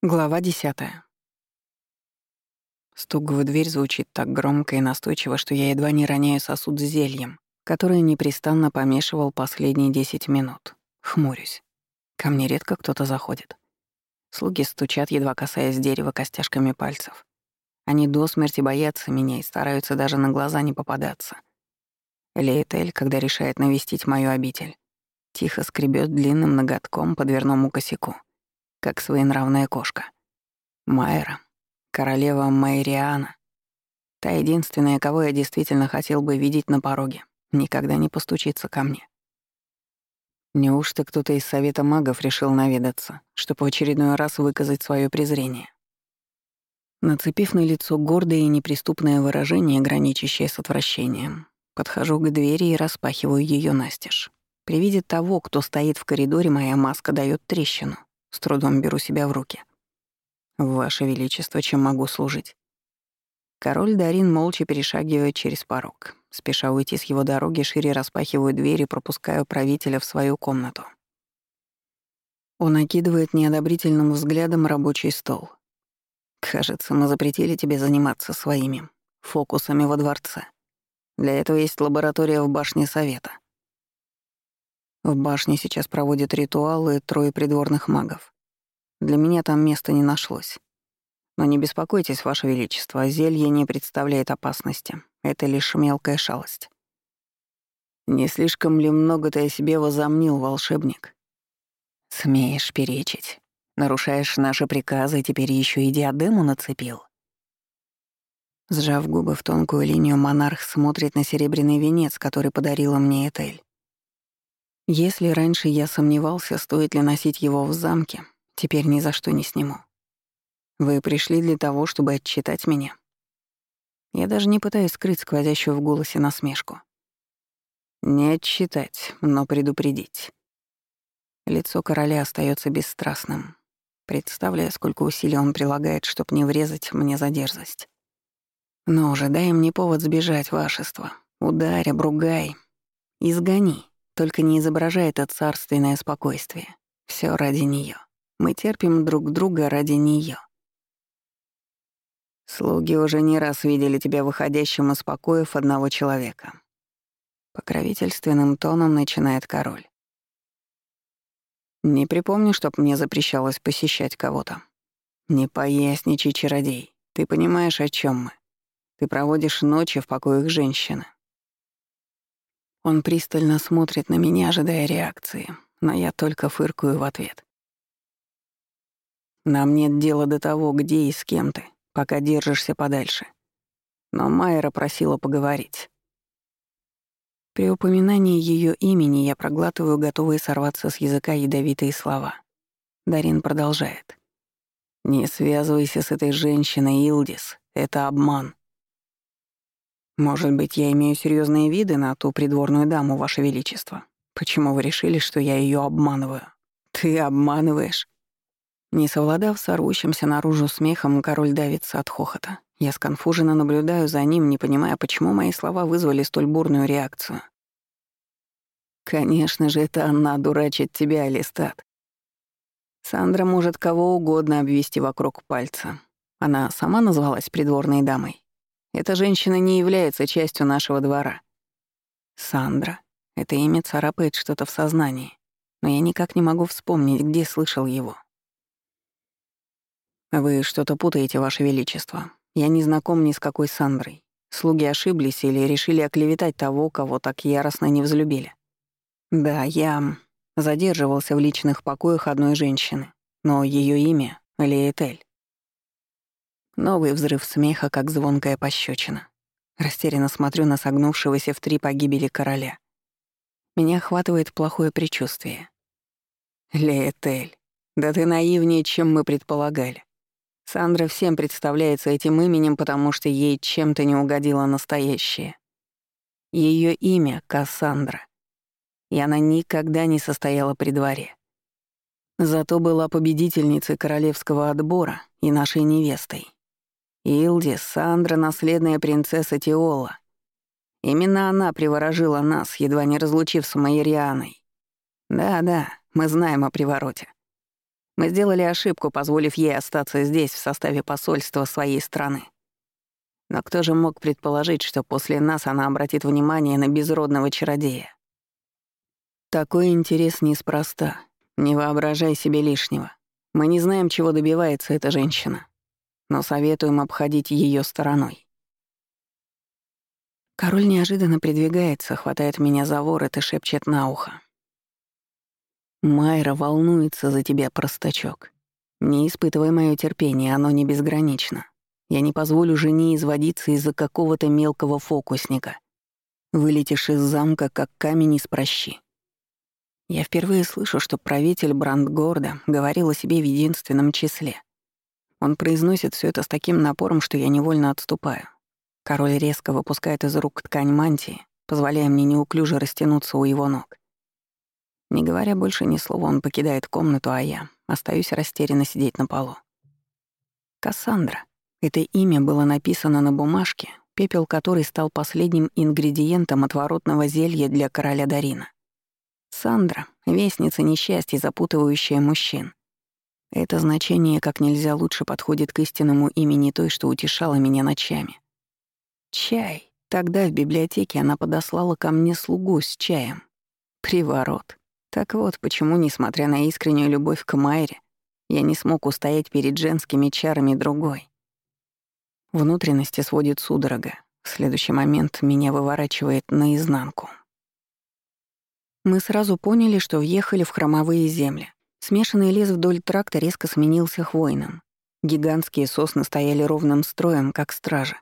Глава десятая. Стук в дверь звучит так громко и настойчиво, что я едва не роняю сосуд с зельем, который непрестанно помешивал последние десять минут. Хмурюсь. Ко мне редко кто-то заходит. Слуги стучат, едва касаясь дерева костяшками пальцев. Они до смерти боятся меня и стараются даже на глаза не попадаться. Лейтель, когда решает навестить мою обитель, тихо скребет длинным ноготком по дверному косяку — как своенравная кошка. Майра, королева Майриана, та единственная, кого я действительно хотел бы видеть на пороге, никогда не постучится ко мне. Неужто кто-то из Совета магов решил наведаться, чтобы в очередной раз выказать свое презрение? Нацепив на лицо гордое и неприступное выражение, граничащее с отвращением, подхожу к двери и распахиваю ее настежь. При виде того, кто стоит в коридоре, моя маска дает трещину. С трудом беру себя в руки. «Ваше Величество, чем могу служить?» Король Дарин молча перешагивает через порог. Спеша уйти с его дороги, шире распахиваю дверь и пропускаю правителя в свою комнату. Он окидывает неодобрительным взглядом рабочий стол. «Кажется, мы запретили тебе заниматься своими фокусами во дворце. Для этого есть лаборатория в башне Совета. В башне сейчас проводят ритуалы трое придворных магов. Для меня там места не нашлось. Но не беспокойтесь, Ваше Величество, зелье не представляет опасности. Это лишь мелкая шалость. Не слишком ли много ты о себе возомнил, волшебник? Смеешь перечить. Нарушаешь наши приказы, теперь еще и диадему нацепил. Сжав губы в тонкую линию, монарх смотрит на серебряный венец, который подарила мне Этель. Если раньше я сомневался, стоит ли носить его в замке, теперь ни за что не сниму. Вы пришли для того, чтобы отчитать меня. Я даже не пытаюсь скрыть сквозящую в голосе насмешку. Не отчитать, но предупредить. Лицо короля остается бесстрастным, представляя, сколько усилий он прилагает, чтобы не врезать мне за дерзость. Но уже дай мне повод сбежать, вашество. Ударь, обругай. Изгони. Только не изображай это царственное спокойствие. Все ради нее. Мы терпим друг друга ради нее. Слуги уже не раз видели тебя выходящим из покоев одного человека. Покровительственным тоном начинает король. Не припомню, чтоб мне запрещалось посещать кого-то. Не поясничай, чародей. Ты понимаешь, о чем мы. Ты проводишь ночи в покоях женщины. Он пристально смотрит на меня, ожидая реакции, но я только фыркаю в ответ. Нам нет дела до того, где и с кем ты, пока держишься подальше. Но Майра просила поговорить. При упоминании ее имени я проглатываю готовые сорваться с языка ядовитые слова. Дарин продолжает. «Не связывайся с этой женщиной, Илдис. Это обман. Может быть, я имею серьезные виды на ту придворную даму, Ваше Величество? Почему вы решили, что я ее обманываю? Ты обманываешь? Не совладав с орущимся наружу смехом, король давится от хохота. Я сконфуженно наблюдаю за ним, не понимая, почему мои слова вызвали столь бурную реакцию. Конечно же, это она дурачит тебя, Алистат. Сандра может кого угодно обвести вокруг пальца. Она сама назвалась придворной дамой. Эта женщина не является частью нашего двора. Сандра. Это имя царапает что-то в сознании, но я никак не могу вспомнить, где слышал его. «Вы что-то путаете, Ваше Величество. Я не знаком ни с какой Сандрой. Слуги ошиблись или решили оклеветать того, кого так яростно не взлюбили. Да, я задерживался в личных покоях одной женщины, но ее имя — Леетель. Новый взрыв смеха, как звонкая пощечина. Растерянно смотрю на согнувшегося в три погибели короля. Меня охватывает плохое предчувствие. Леетель, да ты наивнее, чем мы предполагали. Сандра всем представляется этим именем, потому что ей чем-то не угодило настоящее. Ее имя — Кассандра. И она никогда не состояла при дворе. Зато была победительницей королевского отбора и нашей невестой. Илди, Сандра — наследная принцесса Тиола. Именно она приворожила нас, едва не разлучив с Майерианой. Да-да, мы знаем о привороте. Мы сделали ошибку, позволив ей остаться здесь в составе посольства своей страны. Но кто же мог предположить, что после нас она обратит внимание на безродного чародея? Такой интерес неспроста. Не воображай себе лишнего. Мы не знаем, чего добивается эта женщина, но советуем обходить ее стороной. Король неожиданно придвигается, хватает меня за ворот и шепчет на ухо. «Майра волнуется за тебя, простачок. Не испытывай моё терпение, оно не безгранично. Я не позволю жене изводиться из-за какого-то мелкого фокусника. Вылетишь из замка, как камень из прощи. Я впервые слышу, что правитель Брандгорда говорил о себе в единственном числе. Он произносит все это с таким напором, что я невольно отступаю. Король резко выпускает из рук ткань мантии, позволяя мне неуклюже растянуться у его ног. Не говоря больше ни слова, он покидает комнату, а я остаюсь растерянно сидеть на полу. Кассандра. Это имя было написано на бумажке, пепел которой стал последним ингредиентом отворотного зелья для короля Дарина. Сандра — вестница несчастья, запутывающая мужчин. Это значение как нельзя лучше подходит к истинному имени той, что утешала меня ночами. Чай. Тогда в библиотеке она подослала ко мне слугу с чаем. Приворот. Так вот, почему, несмотря на искреннюю любовь к Майре, я не смог устоять перед женскими чарами другой. Внутренности сводит судорога. В следующий момент меня выворачивает наизнанку. Мы сразу поняли, что въехали в хромовые земли. Смешанный лес вдоль тракта резко сменился хвойным. Гигантские сосны стояли ровным строем, как стражи.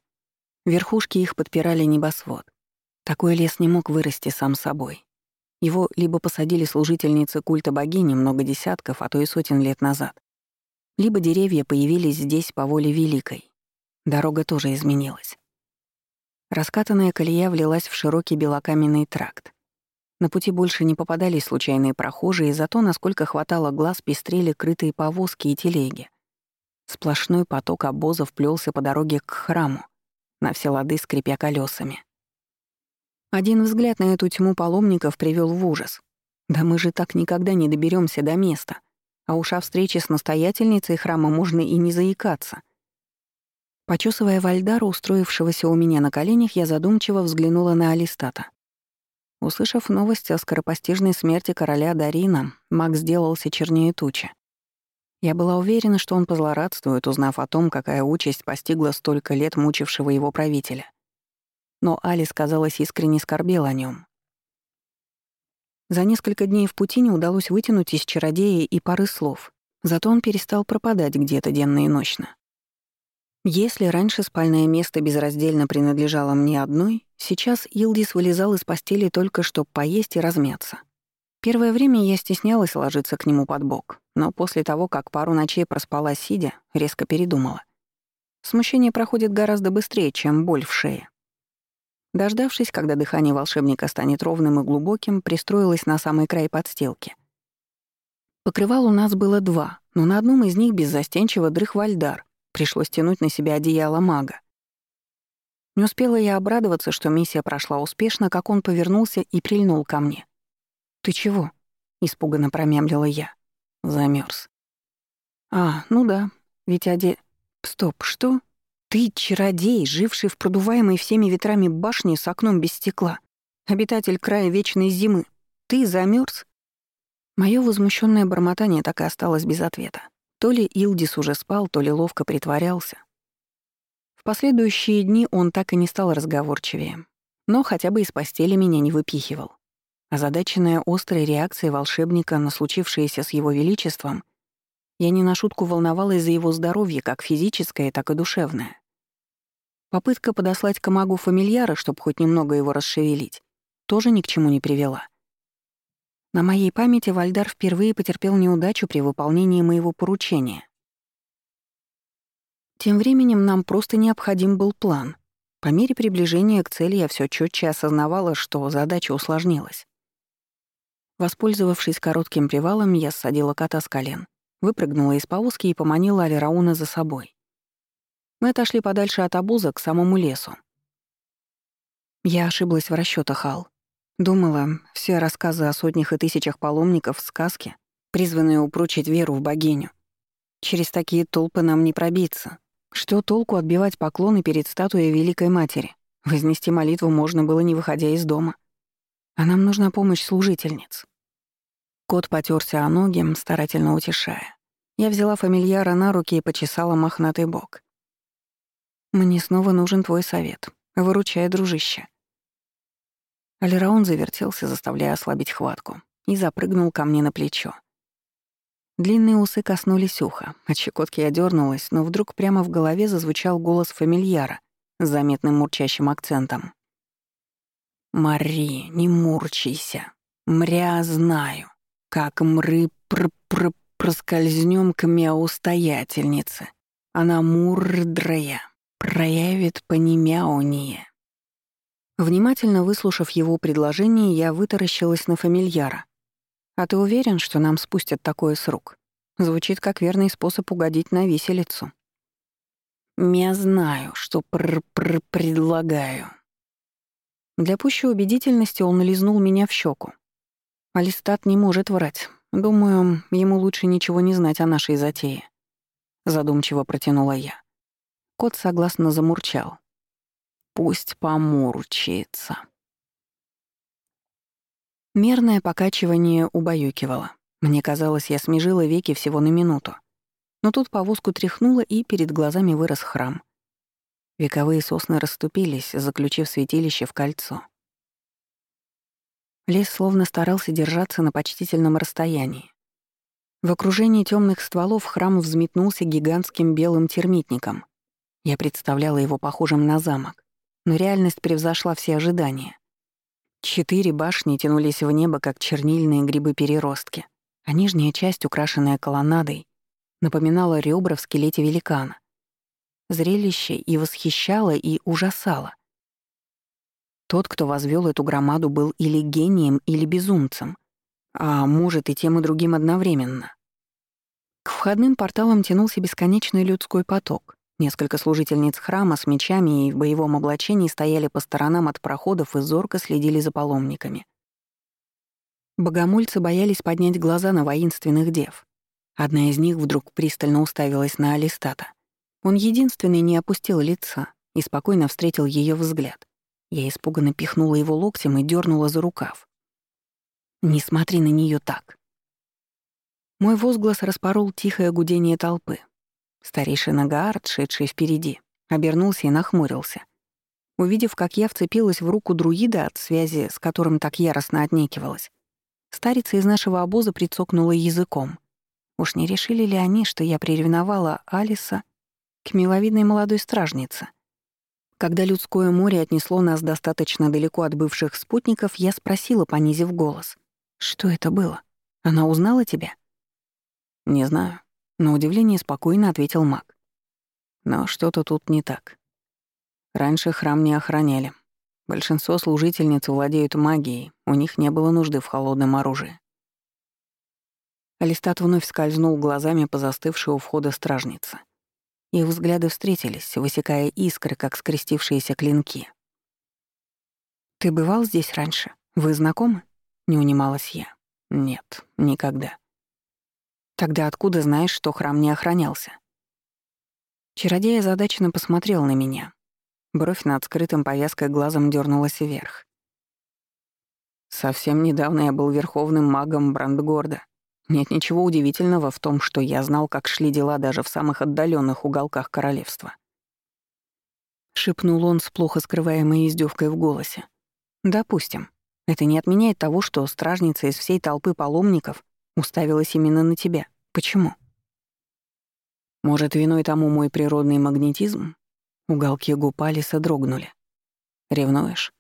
Верхушки их подпирали небосвод. Такой лес не мог вырасти сам собой. Его либо посадили служительницы культа богини много десятков, а то и сотен лет назад, либо деревья появились здесь по воле Великой, Дорога тоже изменилась. Раскатанная колея влилась в широкий белокаменный тракт. На пути больше не попадались случайные прохожие, зато, насколько хватало глаз, пестрели крытые повозки и телеги. Сплошной поток обозов плелся по дороге к храму, на все лады скрипя колесами. Один взгляд на эту тьму паломников привел в ужас. Да мы же так никогда не доберемся до места. А уж о встрече с настоятельницей храма можно и не заикаться. Почесывая Вальдара, устроившегося у меня на коленях, я задумчиво взглянула на Алистата. Услышав новость о скоропостижной смерти короля Дарина, Макс сделался чернее тучи. Я была уверена, что он позлорадствует, узнав о том, какая участь постигла столько лет мучившего его правителя. Но Алис, казалось, искренне скорбел о нем. За несколько дней в пути не удалось вытянуть из чародея и пары слов, зато он перестал пропадать где-то денно и ночно. Если раньше спальное место безраздельно принадлежало мне одной, сейчас Илдис вылезал из постели только чтобы поесть и размяться. Первое время я стеснялась ложиться к нему под бок, но после того, как пару ночей проспала сидя, резко передумала. Смущение проходит гораздо быстрее, чем боль в шее. Дождавшись, когда дыхание волшебника станет ровным и глубоким, пристроилась на самый край подстилки. Покрывал у нас было два, но на одном из них беззастенчиво дрых Вальдар, Пришлось тянуть на себя одеяло мага. Не успела я обрадоваться, что миссия прошла успешно, как он повернулся и прильнул ко мне. «Ты чего?» — испуганно промямлила я. Замерз. «А, ну да, ведь оде... Стоп, что? Ты чародей, живший в продуваемой всеми ветрами башне с окном без стекла. Обитатель края вечной зимы. Ты замерз? Моё возмущенное бормотание так и осталось без ответа. То ли Илдис уже спал, то ли ловко притворялся. В последующие дни он так и не стал разговорчивее, но хотя бы из постели меня не выпихивал. Озадаченная острой реакцией волшебника на случившееся с его величеством, я не на шутку волновалась за его здоровье, как физическое, так и душевное. Попытка подослать к магу фамильяра, чтобы хоть немного его расшевелить, тоже ни к чему не привела — на моей памяти Вальдар впервые потерпел неудачу при выполнении моего поручения. Тем временем нам просто необходим был план. По мере приближения к цели я все четче осознавала, что задача усложнилась. Воспользовавшись коротким привалом, я ссадила кота с колен, выпрыгнула из повозки и поманила Алирауна за собой. Мы отошли подальше от обуза к самому лесу. Я ошиблась в расчетах, Ал. Думала, все рассказы о сотнях и тысячах паломников — сказки, призванные упрочить веру в богиню. Через такие толпы нам не пробиться. Что толку отбивать поклоны перед статуей Великой Матери? Вознести молитву можно было, не выходя из дома. А нам нужна помощь служительниц. Кот потерся о ноги, старательно утешая. Я взяла фамильяра на руки и почесала мохнатый бок. «Мне снова нужен твой совет. Выручай, дружище». Алираун завертелся, заставляя ослабить хватку, и запрыгнул ко мне на плечо. Длинные усы коснулись уха, от щекотки я дернулась, но вдруг прямо в голове зазвучал голос фамильяра с заметным мурчащим акцентом. «Мари, не мурчайся. Мря знаю, как мры пр пр проскользнем к мяустоятельнице. Она мурдрая, проявит понемяуние». Внимательно выслушав его предложение, я вытаращилась на фамильяра. «А ты уверен, что нам спустят такое с рук?» Звучит как верный способ угодить на виселицу. «Я знаю, что пр-пр предлагаю». Для пущей убедительности он нализнул меня в щеку. Алистат не может врать. Думаю, ему лучше ничего не знать о нашей затее. Задумчиво протянула я. Кот согласно замурчал. Пусть помурчится. Мерное покачивание убаюкивало. Мне казалось, я смежила веки всего на минуту. Но тут повозку тряхнуло, и перед глазами вырос храм. Вековые сосны расступились, заключив святилище в кольцо. Лес словно старался держаться на почтительном расстоянии. В окружении темных стволов храм взметнулся гигантским белым термитником. Я представляла его похожим на замок но реальность превзошла все ожидания. Четыре башни тянулись в небо, как чернильные грибы-переростки, а нижняя часть, украшенная колоннадой, напоминала ребра в скелете великана. Зрелище и восхищало, и ужасало. Тот, кто возвел эту громаду, был или гением, или безумцем, а может и тем и другим одновременно. К входным порталам тянулся бесконечный людской поток. Несколько служительниц храма с мечами и в боевом облачении стояли по сторонам от проходов и зорко следили за паломниками. Богомольцы боялись поднять глаза на воинственных дев. Одна из них вдруг пристально уставилась на Алистата. Он единственный не опустил лица и спокойно встретил ее взгляд. Я испуганно пихнула его локтем и дернула за рукав. «Не смотри на нее так». Мой возглас распорол тихое гудение толпы, Старейшина Гаард, шедший впереди, обернулся и нахмурился. Увидев, как я вцепилась в руку друида, от связи с которым так яростно отнекивалась, старица из нашего обоза прицокнула языком. Уж не решили ли они, что я приревновала Алиса к миловидной молодой стражнице? Когда людское море отнесло нас достаточно далеко от бывших спутников, я спросила, понизив голос. «Что это было? Она узнала тебя?» «Не знаю. На удивление спокойно ответил маг. Но что-то тут не так. Раньше храм не охраняли. Большинство служительниц владеют магией, у них не было нужды в холодном оружии. Алистат вновь скользнул глазами по застывшей у входа стражнице. Их взгляды встретились, высекая искры, как скрестившиеся клинки. «Ты бывал здесь раньше? Вы знакомы?» — не унималась я. «Нет, никогда». Тогда откуда знаешь, что храм не охранялся? Чародей озадаченно посмотрел на меня. Бровь над скрытым повязкой глазом дернулась вверх. Совсем недавно я был верховным магом Брандгорда. Нет ничего удивительного в том, что я знал, как шли дела даже в самых отдаленных уголках королевства. Шепнул он с плохо скрываемой издевкой в голосе. «Допустим. Это не отменяет того, что стражница из всей толпы паломников Уставилась именно на тебя. Почему? Может, виной тому мой природный магнетизм? Уголки губ Алиса дрогнули. Ревнуешь?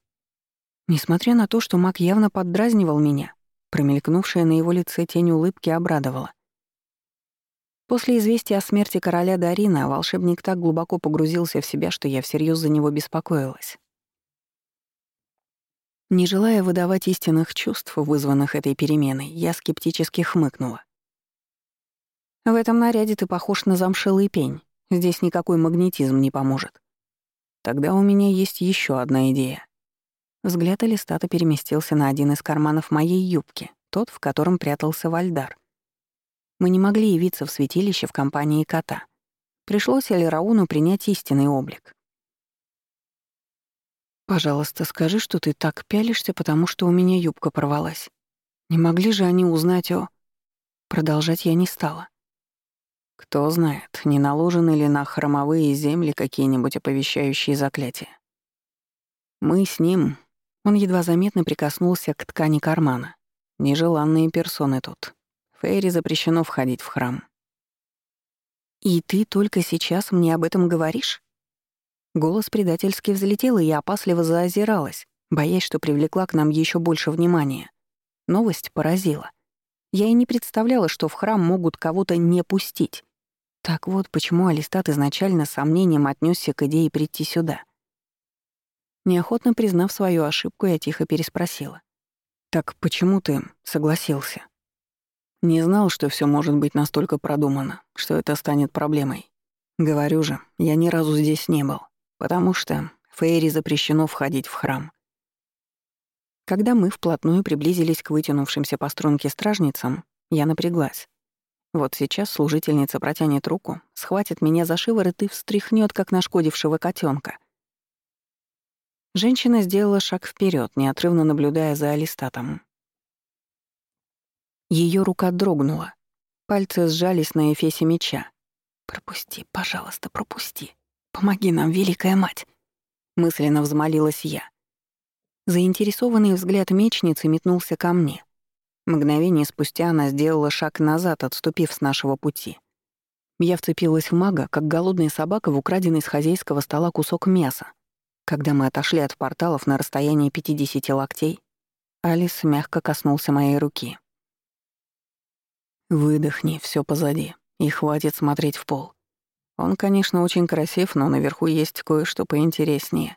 Несмотря на то, что маг явно поддразнивал меня, промелькнувшая на его лице тень улыбки обрадовала. После известия о смерти короля Дарина волшебник так глубоко погрузился в себя, что я всерьез за него беспокоилась. Не желая выдавать истинных чувств, вызванных этой переменой, я скептически хмыкнула. «В этом наряде ты похож на замшелый пень. Здесь никакой магнетизм не поможет. Тогда у меня есть еще одна идея». Взгляд Алистата переместился на один из карманов моей юбки, тот, в котором прятался Вальдар. Мы не могли явиться в святилище в компании кота. Пришлось Эльрауну принять истинный облик. «Пожалуйста, скажи, что ты так пялишься, потому что у меня юбка порвалась. Не могли же они узнать о...» Продолжать я не стала. Кто знает, не наложены ли на хромовые земли какие-нибудь оповещающие заклятия. Мы с ним... Он едва заметно прикоснулся к ткани кармана. Нежеланные персоны тут. Фейри запрещено входить в храм. «И ты только сейчас мне об этом говоришь?» Голос предательски взлетел, и я опасливо заозиралась, боясь, что привлекла к нам еще больше внимания. Новость поразила. Я и не представляла, что в храм могут кого-то не пустить. Так вот, почему Алистат изначально с сомнением отнесся к идее прийти сюда. Неохотно признав свою ошибку, я тихо переспросила. «Так почему ты согласился?» Не знал, что все может быть настолько продумано, что это станет проблемой. Говорю же, я ни разу здесь не был, потому что Фейри запрещено входить в храм. Когда мы вплотную приблизились к вытянувшимся по струнке стражницам, я напряглась. Вот сейчас служительница протянет руку, схватит меня за шиворот и встряхнет, как нашкодившего котенка. Женщина сделала шаг вперед, неотрывно наблюдая за Алистатом. Ее рука дрогнула. Пальцы сжались на эфесе меча. «Пропусти, пожалуйста, пропусти. Помоги нам, Великая Мать!» Мысленно взмолилась я. Заинтересованный взгляд мечницы метнулся ко мне. Мгновение спустя она сделала шаг назад, отступив с нашего пути. Я вцепилась в мага, как голодная собака в украденный с хозяйского стола кусок мяса. Когда мы отошли от порталов на расстоянии 50 локтей, Алис мягко коснулся моей руки. «Выдохни, все позади, и хватит смотреть в пол. Он, конечно, очень красив, но наверху есть кое-что поинтереснее.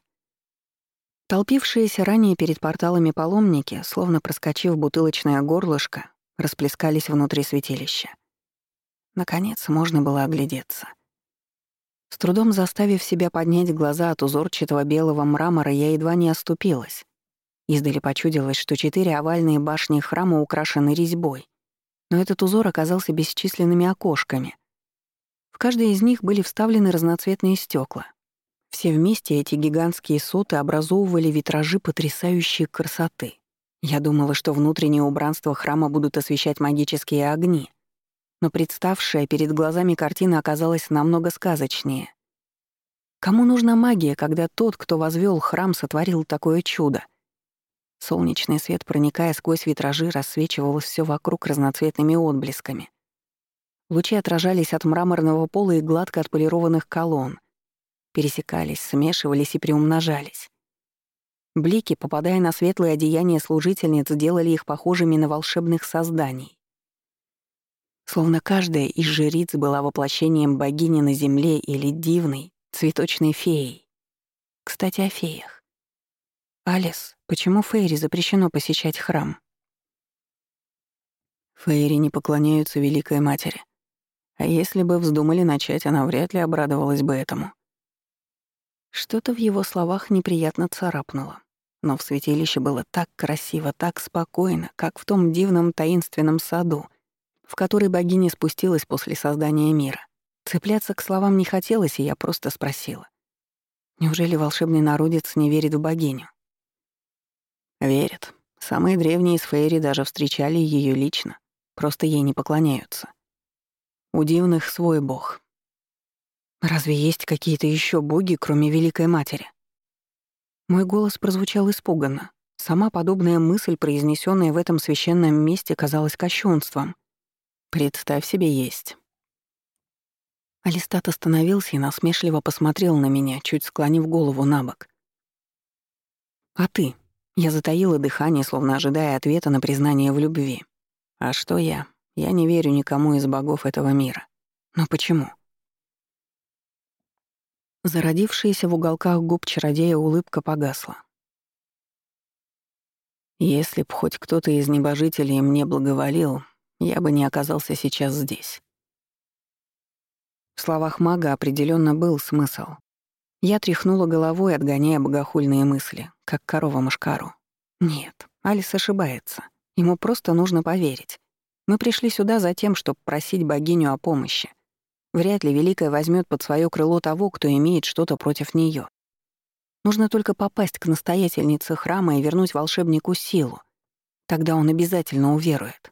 Толпившиеся ранее перед порталами паломники, словно проскочив бутылочное горлышко, расплескались внутри святилища. Наконец, можно было оглядеться. С трудом заставив себя поднять глаза от узорчатого белого мрамора, я едва не оступилась. Издали почудилось, что четыре овальные башни храма украшены резьбой, но этот узор оказался бесчисленными окошками. В каждой из них были вставлены разноцветные стекла, все вместе эти гигантские соты образовывали витражи потрясающей красоты. Я думала, что внутреннее убранство храма будут освещать магические огни, но представшая перед глазами картина оказалась намного сказочнее. Кому нужна магия, когда тот, кто возвел храм, сотворил такое чудо? Солнечный свет, проникая сквозь витражи, рассвечивал все вокруг разноцветными отблесками. Лучи отражались от мраморного пола и гладко отполированных колонн, пересекались, смешивались и приумножались. Блики, попадая на светлые одеяния служительниц, делали их похожими на волшебных созданий. Словно каждая из жриц была воплощением богини на земле или дивной, цветочной феей. Кстати, о феях. «Алис, почему Фейри запрещено посещать храм?» Фейри не поклоняются Великой Матери. А если бы вздумали начать, она вряд ли обрадовалась бы этому. Что-то в его словах неприятно царапнуло. Но в святилище было так красиво, так спокойно, как в том дивном таинственном саду, в который богиня спустилась после создания мира. Цепляться к словам не хотелось, и я просто спросила. Неужели волшебный народец не верит в богиню? Верят. Самые древние из Фейри даже встречали ее лично, просто ей не поклоняются. У дивных свой бог, Разве есть какие-то еще боги, кроме Великой Матери? Мой голос прозвучал испуганно. Сама подобная мысль, произнесенная в этом священном месте, казалась кощунством. «Представь себе, есть». Алистат остановился и насмешливо посмотрел на меня, чуть склонив голову на бок. «А ты?» Я затаила дыхание, словно ожидая ответа на признание в любви. «А что я? Я не верю никому из богов этого мира. Но почему?» Зародившаяся в уголках губ чародея улыбка погасла. Если б хоть кто-то из небожителей мне благоволил, я бы не оказался сейчас здесь. В словах мага определенно был смысл. Я тряхнула головой, отгоняя богохульные мысли, как корова мышкару. Нет, Алис ошибается. Ему просто нужно поверить. Мы пришли сюда за тем, чтобы просить богиню о помощи. Вряд ли Великая возьмет под свое крыло того, кто имеет что-то против нее. Нужно только попасть к настоятельнице храма и вернуть волшебнику силу. Тогда он обязательно уверует.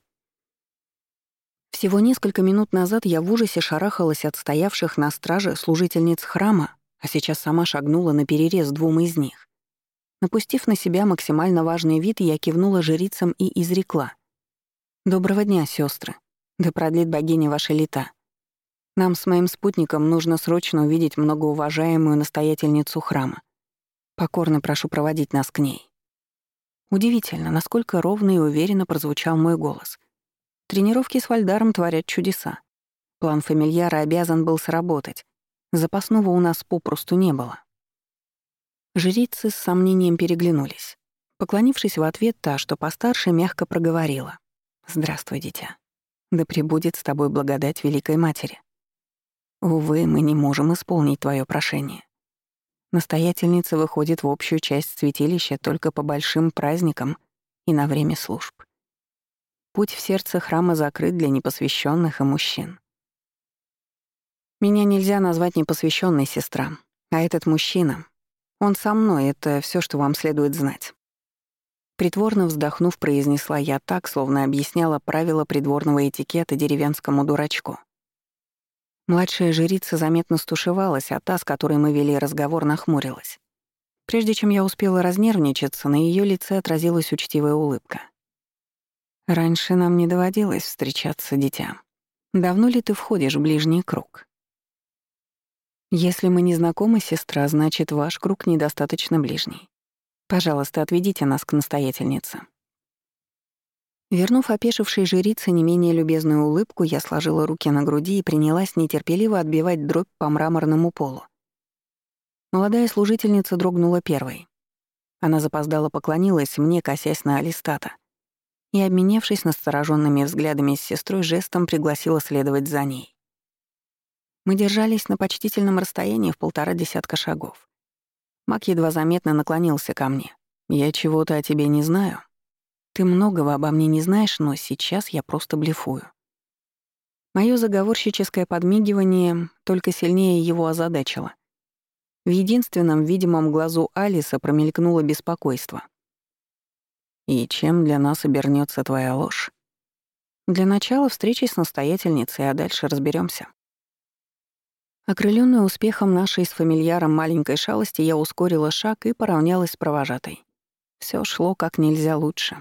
Всего несколько минут назад я в ужасе шарахалась от стоявших на страже служительниц храма, а сейчас сама шагнула на перерез двум из них. Напустив на себя максимально важный вид, я кивнула жрицам и изрекла. «Доброго дня, сестры. Да продлит богиня ваши лета. Нам с моим спутником нужно срочно увидеть многоуважаемую настоятельницу храма. Покорно прошу проводить нас к ней. Удивительно, насколько ровно и уверенно прозвучал мой голос. Тренировки с Вальдаром творят чудеса. План фамильяра обязан был сработать. Запасного у нас попросту не было. Жрицы с сомнением переглянулись. Поклонившись в ответ, та, что постарше, мягко проговорила. «Здравствуй, дитя. Да пребудет с тобой благодать Великой Матери. Увы, мы не можем исполнить твое прошение. Настоятельница выходит в общую часть святилища только по большим праздникам и на время служб. Путь в сердце храма закрыт для непосвященных и мужчин. Меня нельзя назвать непосвященной сестра, а этот мужчина, он со мной, это все, что вам следует знать. Притворно вздохнув, произнесла я так, словно объясняла правила придворного этикета деревенскому дурачку. Младшая жрица заметно стушевалась, а та, с которой мы вели разговор, нахмурилась. Прежде чем я успела разнервничаться, на ее лице отразилась учтивая улыбка. «Раньше нам не доводилось встречаться, дитя. Давно ли ты входишь в ближний круг?» «Если мы не знакомы, сестра, значит, ваш круг недостаточно ближний. Пожалуйста, отведите нас к настоятельнице». Вернув опешившей жрице не менее любезную улыбку, я сложила руки на груди и принялась нетерпеливо отбивать дробь по мраморному полу. Молодая служительница дрогнула первой. Она запоздала поклонилась мне, косясь на Алистата, и, обменявшись настороженными взглядами с сестрой, жестом пригласила следовать за ней. Мы держались на почтительном расстоянии в полтора десятка шагов. Мак едва заметно наклонился ко мне. «Я чего-то о тебе не знаю», ты многого обо мне не знаешь, но сейчас я просто блефую. Моё заговорщическое подмигивание только сильнее его озадачило. В единственном видимом глазу Алиса промелькнуло беспокойство. «И чем для нас обернется твоя ложь?» «Для начала встречи с настоятельницей, а дальше разберемся. Окрылённая успехом нашей с фамильяром маленькой шалости, я ускорила шаг и поравнялась с провожатой. Всё шло как нельзя лучше.